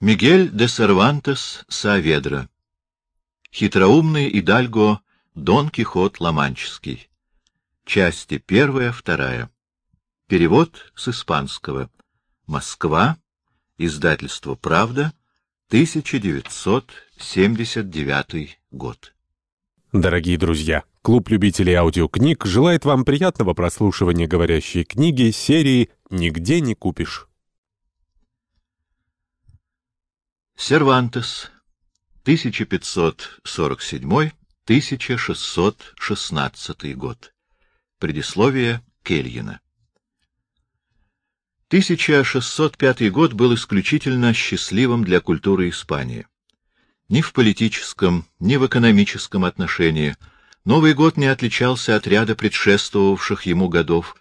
Мигель де Сервантес Сааведра. Хитроумный Идальго Дон Кихот Ламанческий. Части первая, вторая. Перевод с испанского. Москва. Издательство «Правда», 1979 год. Дорогие друзья, клуб любителей аудиокниг желает вам приятного прослушивания говорящей книги серии «Нигде не купишь». Сервантес, 1547-1616 год. Предисловие Кельина. 1605 год был исключительно счастливым для культуры Испании. Ни в политическом, ни в экономическом отношении Новый год не отличался от ряда предшествовавших ему годов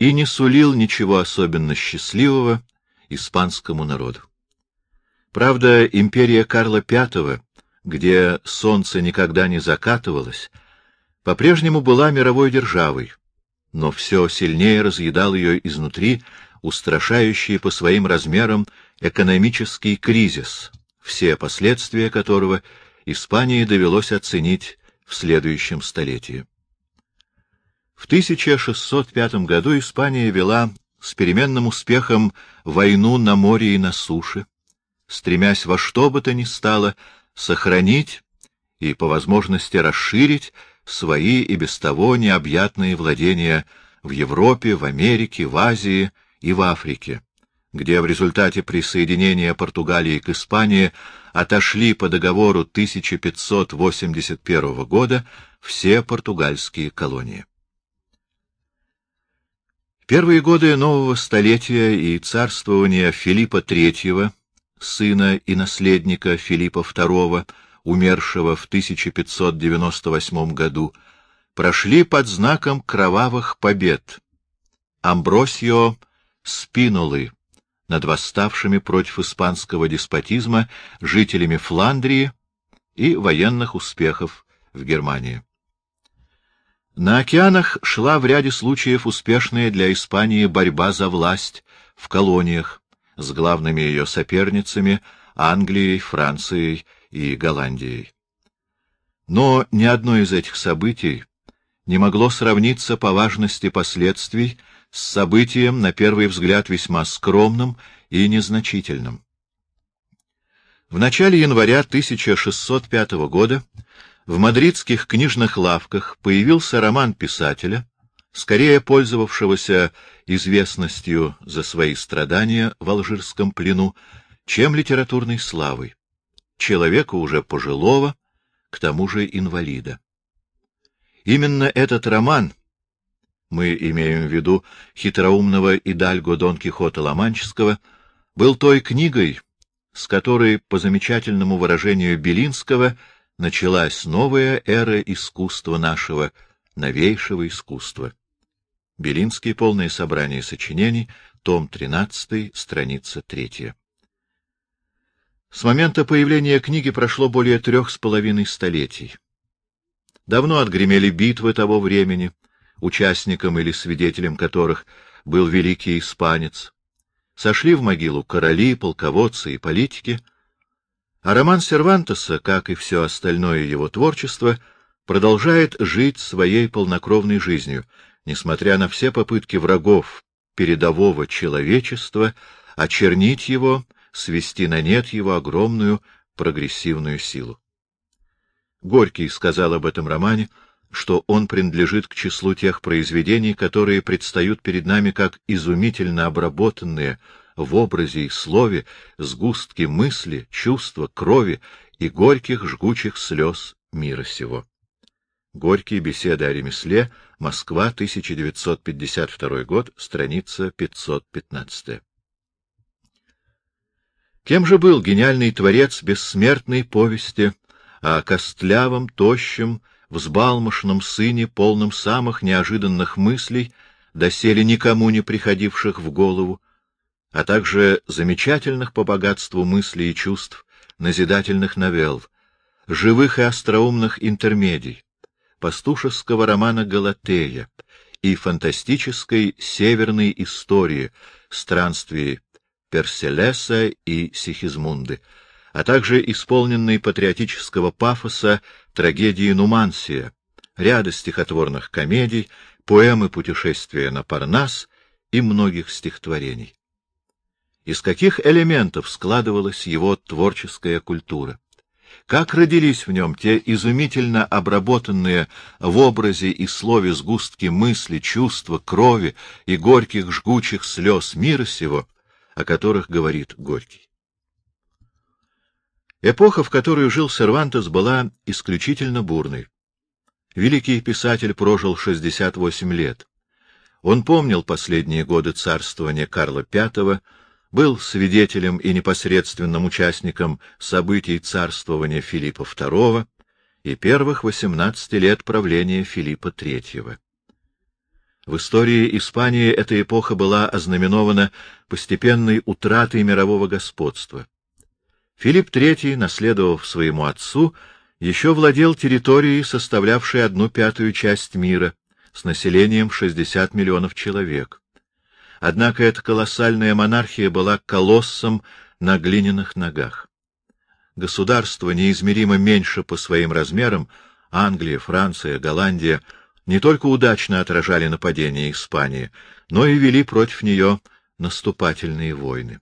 и не сулил ничего особенно счастливого испанскому народу. Правда, империя Карла V, где солнце никогда не закатывалось, по-прежнему была мировой державой, но все сильнее разъедал ее изнутри устрашающий по своим размерам экономический кризис, все последствия которого Испании довелось оценить в следующем столетии. В 1605 году Испания вела с переменным успехом войну на море и на суше, стремясь во что бы то ни стало сохранить и, по возможности, расширить свои и без того необъятные владения в Европе, в Америке, в Азии и в Африке, где в результате присоединения Португалии к Испании отошли по договору 1581 года все португальские колонии. Первые годы нового столетия и царствования Филиппа III, сына и наследника Филиппа II, умершего в 1598 году, прошли под знаком кровавых побед. Амбросио Спинолы над восставшими против испанского деспотизма жителями Фландрии и военных успехов в Германии. На океанах шла в ряде случаев успешная для Испании борьба за власть в колониях с главными ее соперницами Англией, Францией и Голландией. Но ни одно из этих событий не могло сравниться по важности последствий с событием, на первый взгляд, весьма скромным и незначительным. В начале января 1605 года в мадридских книжных лавках появился роман писателя, скорее пользовавшегося известностью за свои страдания в алжирском плену, чем литературной славой, человека уже пожилого, к тому же инвалида. Именно этот роман — мы имеем в виду хитроумного Идальго Дон Кихота Ломанческого, был той книгой, с которой, по замечательному выражению Белинского, началась новая эра искусства нашего, новейшего искусства. Белинский. Полное собрание сочинений. Том 13. Страница 3. С момента появления книги прошло более трех с половиной столетий. Давно отгремели битвы того времени, участником или свидетелем которых был великий испанец. Сошли в могилу короли, полководцы и политики, а роман Сервантеса, как и все остальное его творчество, продолжает жить своей полнокровной жизнью, несмотря на все попытки врагов передового человечества очернить его, свести на нет его огромную прогрессивную силу. Горький сказал об этом романе — что он принадлежит к числу тех произведений, которые предстают перед нами как изумительно обработанные в образе и слове сгустки мысли, чувства, крови и горьких жгучих слез мира сего. Горькие беседы о ремесле. Москва, 1952 год, страница 515. Кем же был гениальный творец бессмертной повести о костлявом, тощем, взбалмошном сыне, полном самых неожиданных мыслей, доселе никому не приходивших в голову, а также замечательных по богатству мыслей и чувств, назидательных новелл, живых и остроумных интермедий, пастушеского романа «Галатея» и фантастической северной истории странствий Перселеса и Сихизмунды, а также исполненной патриотического пафоса трагедии Нумансия, ряда стихотворных комедий, поэмы «Путешествие на Парнас» и многих стихотворений. Из каких элементов складывалась его творческая культура? Как родились в нем те изумительно обработанные в образе и слове сгустки мысли, чувства, крови и горьких жгучих слез мира сего, о которых говорит Горький? Эпоха, в которую жил Сервантес, была исключительно бурной. Великий писатель прожил 68 лет. Он помнил последние годы царствования Карла V, был свидетелем и непосредственным участником событий царствования Филиппа II и первых 18 лет правления Филиппа III. В истории Испании эта эпоха была ознаменована постепенной утратой мирового господства. Филипп III, наследовав своему отцу, еще владел территорией, составлявшей одну пятую часть мира, с населением 60 миллионов человек. Однако эта колоссальная монархия была колоссом на глиняных ногах. Государства, неизмеримо меньше по своим размерам, Англия, Франция, Голландия, не только удачно отражали нападения Испании, но и вели против нее наступательные войны.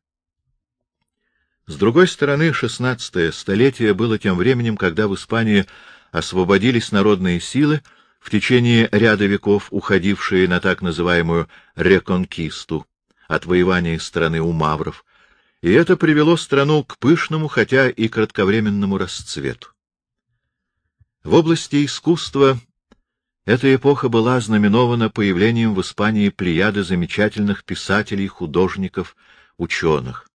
С другой стороны, шестнадцатое столетие было тем временем, когда в Испании освободились народные силы, в течение ряда веков уходившие на так называемую реконкисту, отвоевание страны у мавров, и это привело страну к пышному, хотя и кратковременному расцвету. В области искусства эта эпоха была знаменована появлением в Испании плеяды замечательных писателей, художников, ученых.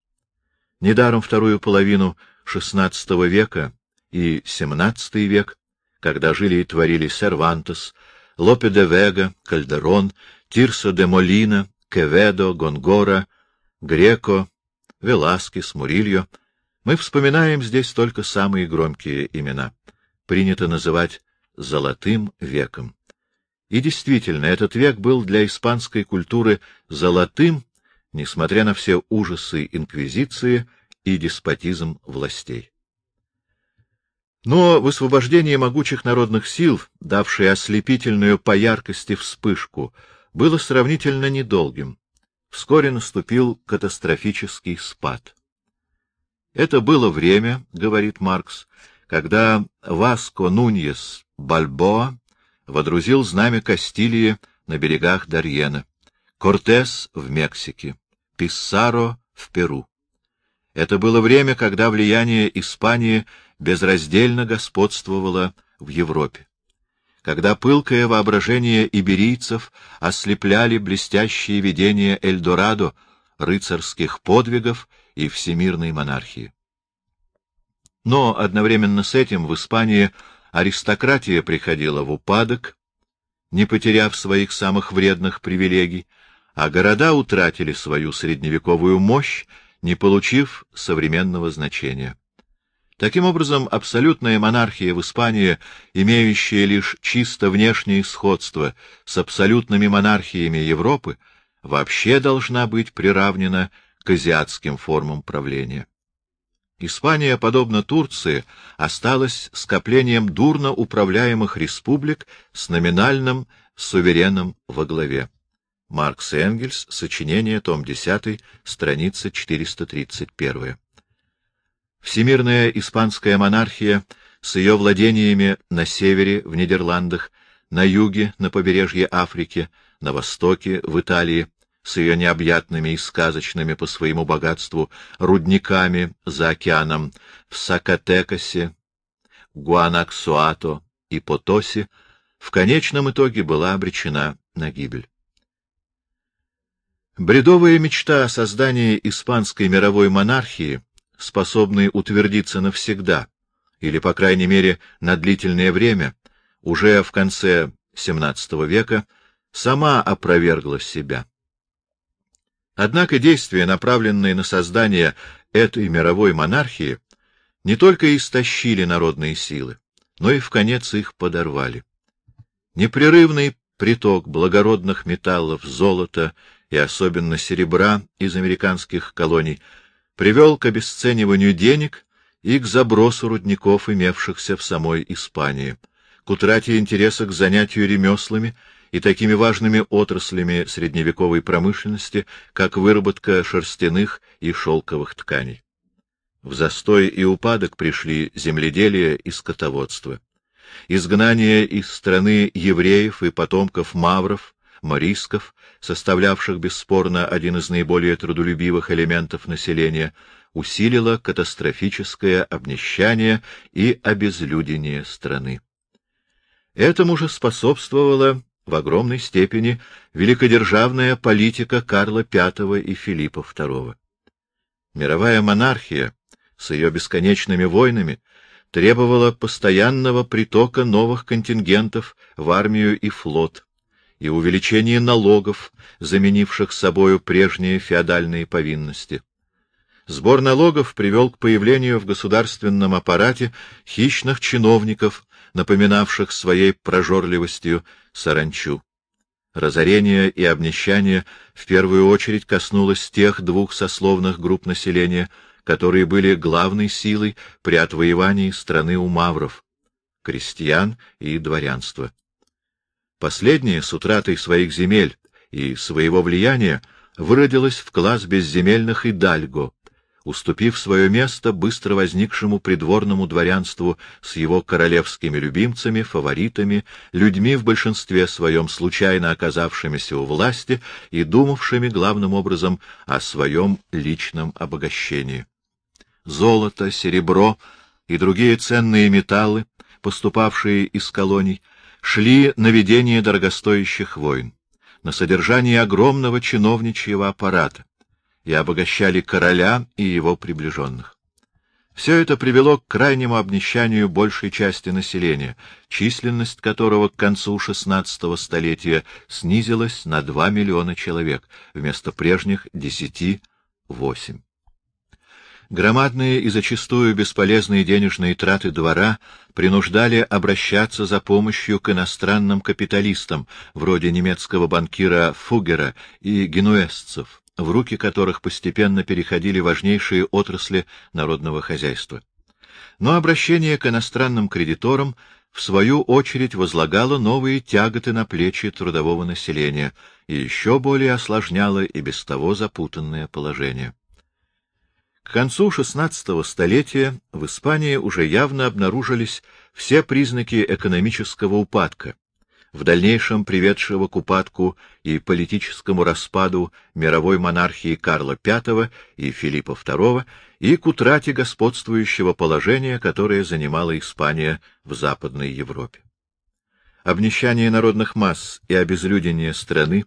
Недаром вторую половину XVI века и XVII век, когда жили и творили Сервантес, Лопе де Вега, Кальдерон, Тирсо де Молина, Кеведо, Гонгора, Греко, Веласкес, Мурильо, мы вспоминаем здесь только самые громкие имена. Принято называть «золотым веком». И действительно, этот век был для испанской культуры золотым несмотря на все ужасы инквизиции и деспотизм властей. Но высвобождение могучих народных сил, давшее ослепительную по яркости вспышку, было сравнительно недолгим. Вскоре наступил катастрофический спад. Это было время, говорит Маркс, когда Васко Нуньес Бальбоа водрузил знамя Кастилии на берегах Дарьена. Кортес в Мексике, Писсаро в Перу. Это было время, когда влияние Испании безраздельно господствовало в Европе. Когда пылкое воображение иберийцев ослепляли блестящие видения Эльдорадо, рыцарских подвигов и всемирной монархии. Но одновременно с этим в Испании аристократия приходила в упадок, не потеряв своих самых вредных привилегий, а города утратили свою средневековую мощь, не получив современного значения. Таким образом, абсолютная монархия в Испании, имеющая лишь чисто внешнее сходство с абсолютными монархиями Европы, вообще должна быть приравнена к азиатским формам правления. Испания, подобно Турции, осталась скоплением дурно управляемых республик с номинальным сувереном во главе. Маркс Энгельс, сочинение, том 10, страница 431. Всемирная испанская монархия с ее владениями на севере, в Нидерландах, на юге, на побережье Африки, на востоке, в Италии, с ее необъятными и сказочными по своему богатству рудниками за океаном в Сакатекасе, Гуанаксуато и Потосе, в конечном итоге была обречена на гибель. Бредовая мечта о создании испанской мировой монархии, способной утвердиться навсегда, или, по крайней мере, на длительное время, уже в конце XVII века, сама опровергла себя. Однако действия, направленные на создание этой мировой монархии, не только истощили народные силы, но и в конец их подорвали. Непрерывный приток благородных металлов, золота и особенно серебра из американских колоний, привел к обесцениванию денег и к забросу рудников, имевшихся в самой Испании, к утрате интереса к занятию ремеслами и такими важными отраслями средневековой промышленности, как выработка шерстяных и шелковых тканей. В застой и упадок пришли земледелие и скотоводство. Изгнание из страны евреев и потомков мавров, морисков, составлявших бесспорно один из наиболее трудолюбивых элементов населения, усилило катастрофическое обнищание и обезлюдение страны. Этому же способствовала в огромной степени великодержавная политика Карла V и Филиппа II. Мировая монархия с ее бесконечными войнами требовала постоянного притока новых контингентов в армию и флот и увеличения налогов, заменивших собою прежние феодальные повинности. Сбор налогов привел к появлению в государственном аппарате хищных чиновников, напоминавших своей прожорливостью саранчу. Разорение и обнищание в первую очередь коснулось тех двух сословных групп населения, которые были главной силой при отвоевании страны у мавров — крестьян и дворянства. Последнее с утратой своих земель и своего влияния выродилось в класс безземельных и дальго, уступив свое место быстро возникшему придворному дворянству с его королевскими любимцами, фаворитами, людьми в большинстве своем случайно оказавшимися у власти и думавшими главным образом о своем личном обогащении. Золото, серебро и другие ценные металлы, поступавшие из колоний, шли на ведение дорогостоящих войн, на содержание огромного чиновничьего аппарата и обогащали короля и его приближенных. Все это привело к крайнему обнищанию большей части населения, численность которого к концу XVI столетия снизилась на 2 миллиона человек, вместо прежних 10-8. Громадные и зачастую бесполезные денежные траты двора принуждали обращаться за помощью к иностранным капиталистам, вроде немецкого банкира Фугера и генуэзцев, в руки которых постепенно переходили важнейшие отрасли народного хозяйства. Но обращение к иностранным кредиторам в свою очередь возлагало новые тяготы на плечи трудового населения и еще более осложняло и без того запутанное положение. К концу XVI столетия в Испании уже явно обнаружились все признаки экономического упадка, в дальнейшем приведшего к упадку и политическому распаду мировой монархии Карла V и Филиппа II и к утрате господствующего положения, которое занимала Испания в Западной Европе. Обнищание народных масс и обезлюдение страны,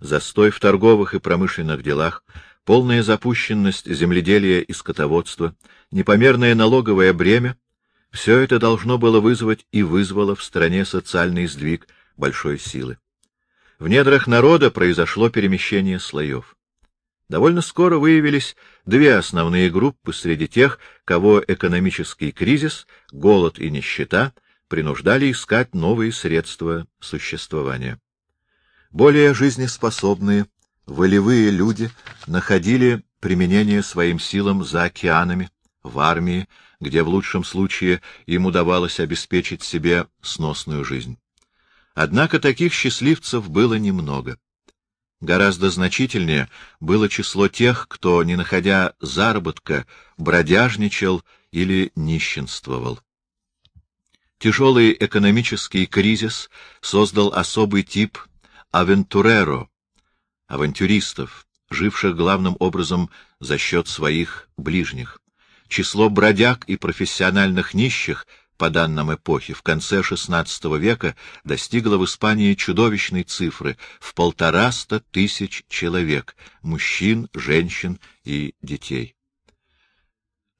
застой в торговых и промышленных делах, полная запущенность земледелия и скотоводства, непомерное налоговое бремя — все это должно было вызвать и вызвало в стране социальный сдвиг большой силы. В недрах народа произошло перемещение слоев. Довольно скоро выявились две основные группы среди тех, кого экономический кризис, голод и нищета принуждали искать новые средства существования. Более жизнеспособные, волевые люди находили применение своим силам за океанами, в армии, где в лучшем случае им удавалось обеспечить себе сносную жизнь. Однако таких счастливцев было немного. Гораздо значительнее было число тех, кто, не находя заработка, бродяжничал или нищенствовал. Тяжелый экономический кризис создал особый тип авентуреро, авантюристов, живших главным образом за счет своих ближних. Число бродяг и профессиональных нищих, по данным эпохи, в конце XVI века достигло в Испании чудовищной цифры в полтораста тысяч человек, мужчин, женщин и детей.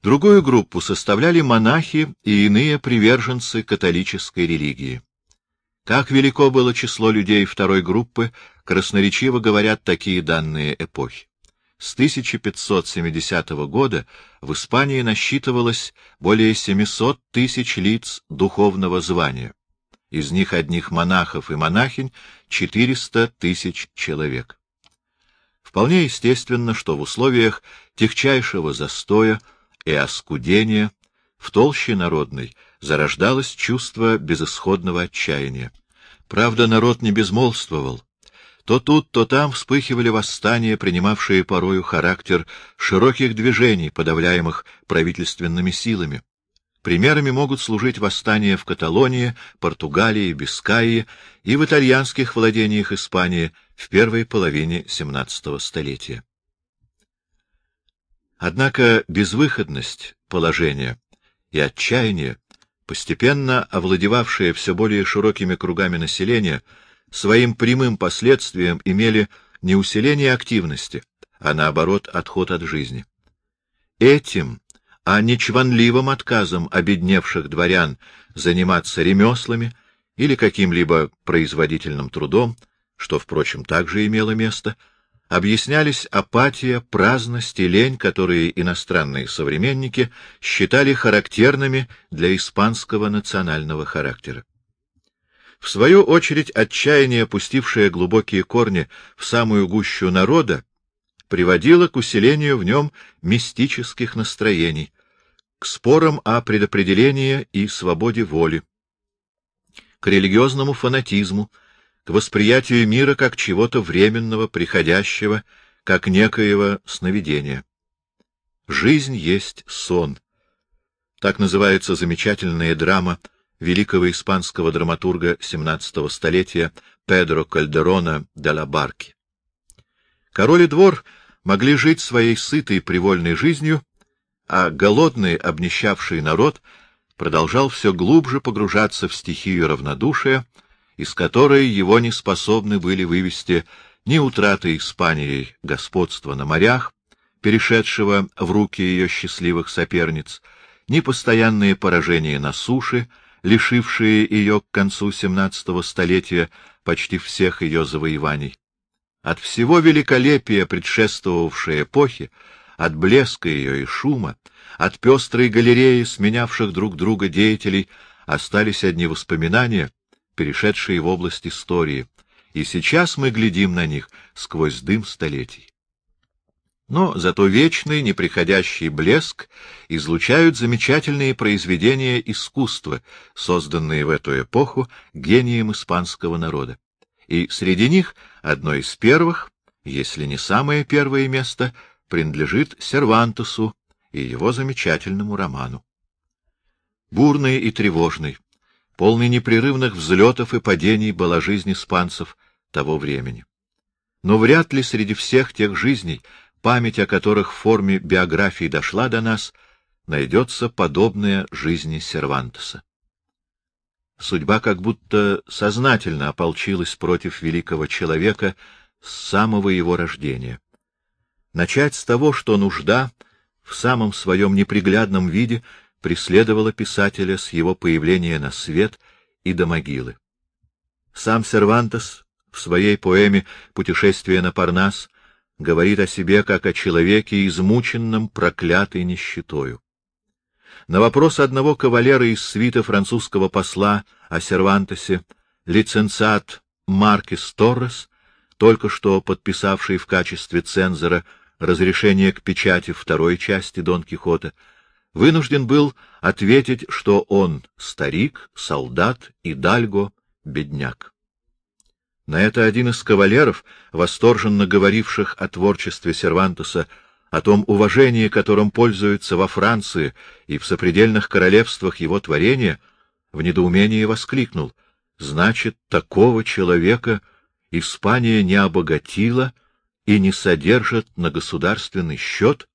Другую группу составляли монахи и иные приверженцы католической религии. Как велико было число людей второй группы, красноречиво говорят такие данные эпохи. С 1570 года в Испании насчитывалось более 700 тысяч лиц духовного звания. Из них одних монахов и монахинь 400 тысяч человек. Вполне естественно, что в условиях техчайшего застоя и оскудения в толще народной зарождалось чувство безысходного отчаяния. Правда, народ не безмолвствовал. То тут, то там вспыхивали восстания, принимавшие порою характер широких движений, подавляемых правительственными силами. Примерами могут служить восстания в Каталонии, Португалии, Бискайи и в итальянских владениях Испании в первой половине XVII столетия. Однако безвыходность положения и отчаяние, постепенно овладевавшие все более широкими кругами населения, своим прямым последствием имели не усиление активности, а наоборот отход от жизни. Этим, а не чванливым отказом обедневших дворян заниматься ремеслами или каким-либо производительным трудом, что, впрочем, также имело место, — объяснялись апатия, праздность и лень, которые иностранные современники считали характерными для испанского национального характера. В свою очередь, отчаяние, пустившее глубокие корни в самую гущу народа, приводило к усилению в нем мистических настроений, к спорам о предопределении и свободе воли, к религиозному фанатизму, к восприятию мира как чего-то временного, приходящего, как некоего сновидения. Жизнь есть сон. Так называется замечательная драма великого испанского драматурга XVII столетия Педро Кальдерона де ла Барки. Король и двор могли жить своей сытой привольной жизнью, а голодный, обнищавший народ продолжал все глубже погружаться в стихию равнодушия, из которой его не способны были вывести ни утраты Испанией господства на морях, перешедшего в руки ее счастливых соперниц, ни постоянные поражения на суше, лишившие ее к концу XVII столетия почти всех ее завоеваний. От всего великолепия предшествовавшей эпохи, от блеска ее и шума, от пестрой галереи, сменявших друг друга деятелей, остались одни воспоминания, перешедшие в область истории, и сейчас мы глядим на них сквозь дым столетий. Но зато вечный, неприходящий блеск излучают замечательные произведения искусства, созданные в эту эпоху гением испанского народа. И среди них одно из первых, если не самое первое место, принадлежит Сервантесу и его замечательному роману. Бурный и тревожный, полный непрерывных взлетов и падений была жизнь испанцев того времени. Но вряд ли среди всех тех жизней, память о которых в форме биографии дошла до нас, найдется подобная жизни Сервантеса. Судьба как будто сознательно ополчилась против великого человека с самого его рождения. Начать с того, что нужда в самом своем неприглядном виде преследовала писателя с его появления на свет и до могилы. Сам Сервантес в своей поэме «Путешествие на Парнас» говорит о себе как о человеке, измученном проклятой нищетою. На вопрос одного кавалера из свита французского посла о Сервантесе, лицензат Маркес Торрес, только что подписавший в качестве цензора разрешение к печати второй части Дон Кихота, вынужден был ответить, что он старик, солдат и дальго, бедняк. На это один из кавалеров, восторженно говоривших о творчестве Сервантеса, о том уважении, которым пользуется во Франции и в сопредельных королевствах его творения, в недоумении воскликнул. Значит, такого человека Испания не обогатила и не содержит на государственный счет?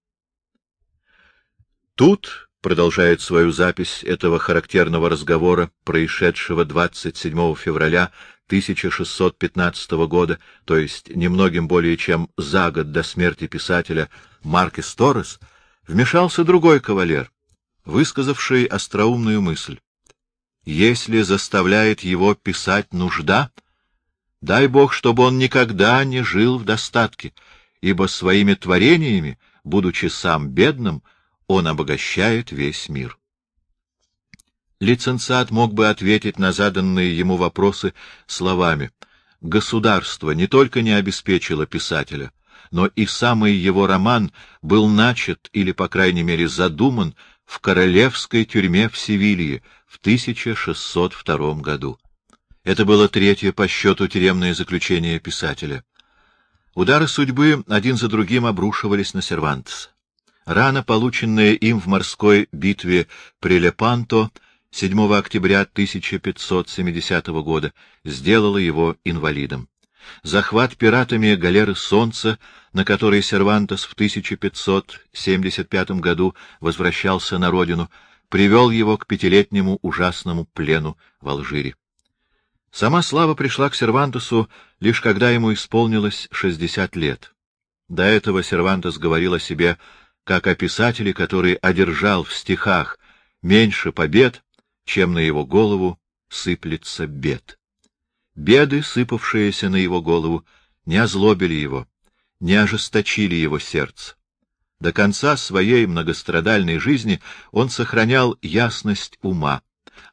Тут, продолжает свою запись этого характерного разговора, происшедшего 27 февраля 1615 года, то есть немногим более чем за год до смерти писателя Маркес Торрес, вмешался другой кавалер, высказавший остроумную мысль. Если заставляет его писать нужда, дай Бог, чтобы он никогда не жил в достатке, ибо своими творениями, будучи сам бедным, он обогащает весь мир. Лицензат мог бы ответить на заданные ему вопросы словами «Государство не только не обеспечило писателя, но и самый его роман был начат или, по крайней мере, задуман в королевской тюрьме в Севилье в 1602 году. Это было третье по счету тюремное заключение писателя. Удары судьбы один за другим обрушивались на Сервантеса. Рана, полученная им в морской битве при Лепанто 7 октября 1570 года, сделала его инвалидом. Захват пиратами галеры «Солнца», на которой Сервантес в 1575 году возвращался на родину, привел его к пятилетнему ужасному плену в Алжире. Сама слава пришла к Сервантесу лишь когда ему исполнилось шестьдесят лет. До этого Сервантес говорил о себе как о писателе, который одержал в стихах меньше побед, чем на его голову сыплется бед. Беды, сыпавшиеся на его голову, не озлобили его, не ожесточили его сердце. До конца своей многострадальной жизни он сохранял ясность ума,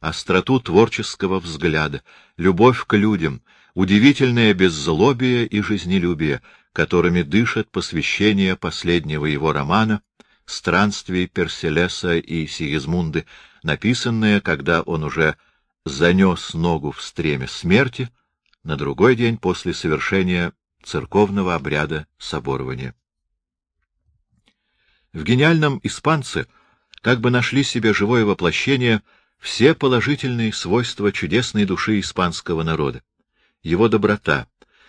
остроту творческого взгляда, любовь к людям, удивительное беззлобие и жизнелюбие, которыми дышит посвящение последнего его романа «Странствий Перселеса и Сигизмунды», написанное, когда он уже занес ногу в стреме смерти на другой день после совершения церковного обряда соборования. В гениальном испанце как бы нашли себе живое воплощение — все положительные свойства чудесной души испанского народа. Его доброта,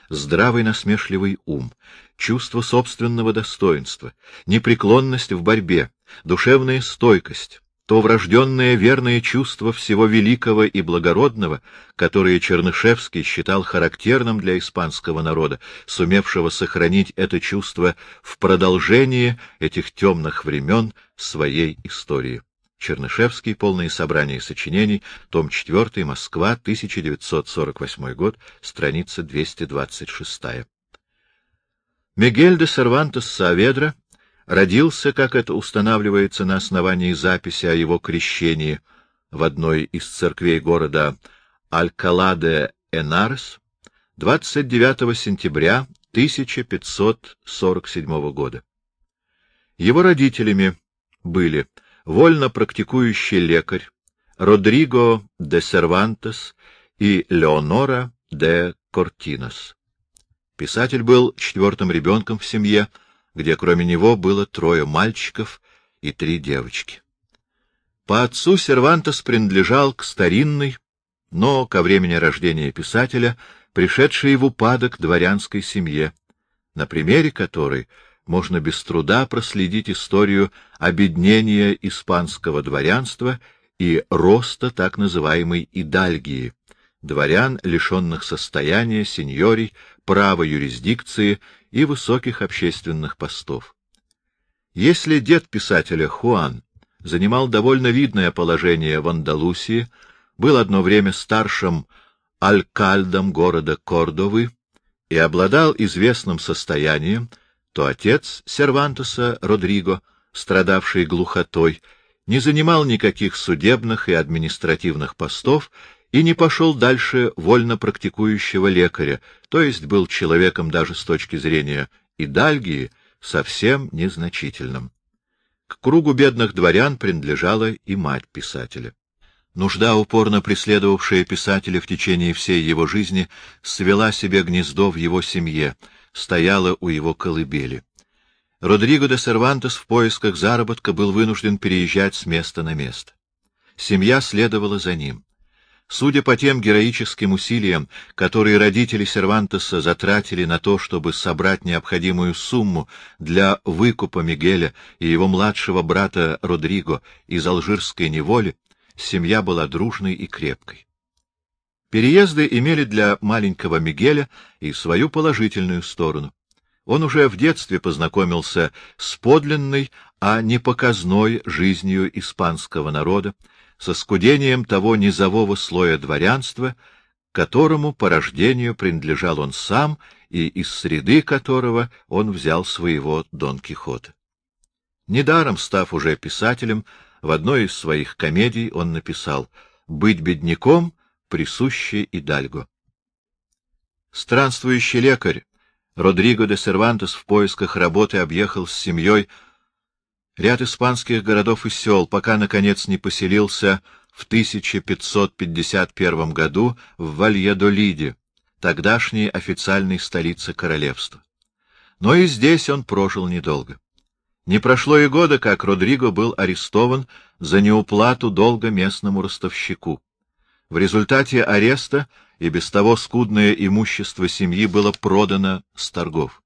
здравый насмешливый ум, чувство собственного достоинства, непреклонность в борьбе, душевная стойкость, то врожденное верное чувство всего великого и благородного, которое Чернышевский считал характерным для испанского народа, сумевшего сохранить это чувство в продолжении этих темных времен своей истории. Чернышевский, полное собрание сочинений, том 4, Москва, 1948 год, страница 226. Мигель де Сервантес Сааведра родился, как это устанавливается на основании записи о его крещении в одной из церквей города Алькала-де-Энарес 29 сентября 1547 года. Его родителями были вольно практикующий лекарь Родриго де Сервантес и Леонора де Кортинос. Писатель был четвертым ребенком в семье, где кроме него было трое мальчиков и три девочки. По отцу Сервантес принадлежал к старинной, но ко времени рождения писателя пришедшей в упадок дворянской семье, на примере которой можно без труда проследить историю обеднения испанского дворянства и роста так называемой идальгии, дворян, лишенных состояния, сеньорий, права юрисдикции и высоких общественных постов. Если дед писателя Хуан занимал довольно видное положение в Андалусии, был одно время старшим алькальдом города Кордовы и обладал известным состоянием, то отец Сервантеса Родриго, страдавший глухотой, не занимал никаких судебных и административных постов и не пошел дальше вольно практикующего лекаря, то есть был человеком даже с точки зрения идальгии совсем незначительным. К кругу бедных дворян принадлежала и мать писателя. Нужда, упорно преследовавшая писателя в течение всей его жизни, свела себе гнездо в его семье — стояла у его колыбели. Родриго де Сервантес в поисках заработка был вынужден переезжать с места на место. Семья следовала за ним. Судя по тем героическим усилиям, которые родители Сервантеса затратили на то, чтобы собрать необходимую сумму для выкупа Мигеля и его младшего брата Родриго из алжирской неволи, семья была дружной и крепкой. Переезды имели для маленького Мигеля и свою положительную сторону. Он уже в детстве познакомился с подлинной, а не показной жизнью испанского народа, со скудением того низового слоя дворянства, которому по рождению принадлежал он сам и из среды которого он взял своего Дон Кихота. Недаром, став уже писателем, в одной из своих комедий он написал «Быть бедняком присуще Идальго. Странствующий лекарь Родриго де Сервантес в поисках работы объехал с семьей ряд испанских городов и сел, пока, наконец, не поселился в 1551 году в Вальядолиде, тогдашней официальной столице королевства. Но и здесь он прожил недолго. Не прошло и года, как Родриго был арестован за неуплату долга местному ростовщику. В результате ареста и без того скудное имущество семьи было продано с торгов.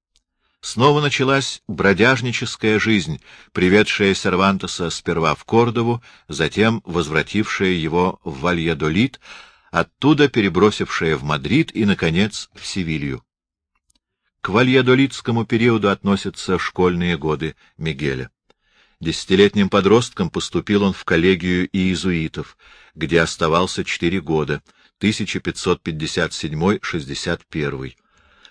Снова началась бродяжническая жизнь, приведшая Сервантеса сперва в Кордову, затем возвратившая его в Вальядолит, оттуда перебросившая в Мадрид и, наконец, в Севилью. К вальядолитскому периоду относятся школьные годы Мигеля. Десятилетним подростком поступил он в коллегию иезуитов, где оставался четыре года, 1557-61.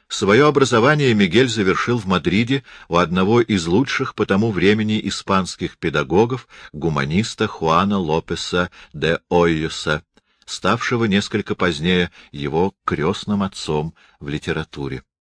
Свое образование Мигель завершил в Мадриде у одного из лучших по тому времени испанских педагогов, гуманиста Хуана Лопеса де Ойоса, ставшего несколько позднее его крестным отцом в литературе.